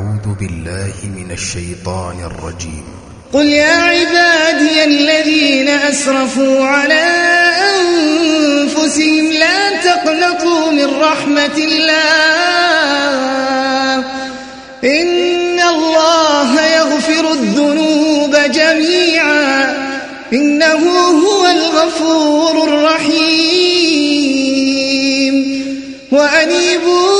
أعوذ بالله من الشيطان الرجيم. قل يا عبادي الذين أسرفوا على أنفسهم لا تقنطوا من رحمة الله. إن الله يغفر الذنوب جميعا. إنه هو الغفور الرحيم. وأنيبوا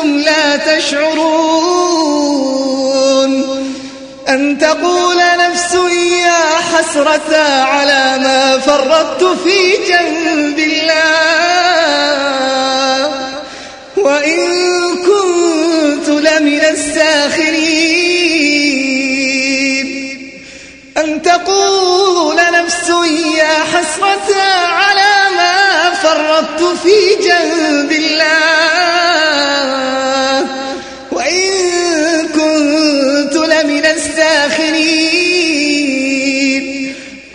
وأنتم لا تشعرون أن تقول نفس يا حسرة على ما فرطت في جنب الله. وإن كنت لمن الساخرين. أن تقول نفس يا حسرة على ما فرطت في جنب الله.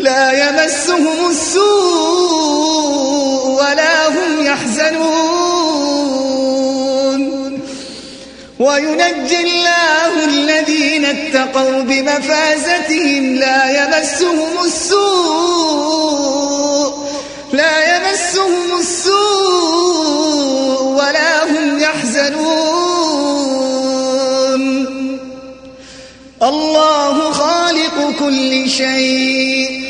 لا يمسهم السوء ولا هم يحزنون. وينجي الله الذين اتقوا بمفازتهم. لا يمسهم السوء لا يمسهم السوء ولا هم يحزنون. الله خالق كل شيء.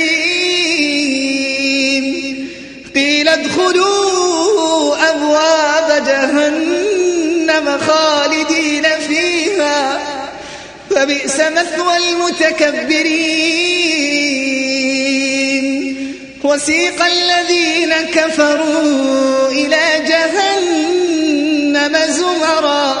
ادخلوا أبواب جهنم خالدين فيها. فبئس مثوى المتكبرين. وسيق الذين كفروا إلى جهنم زمرًا.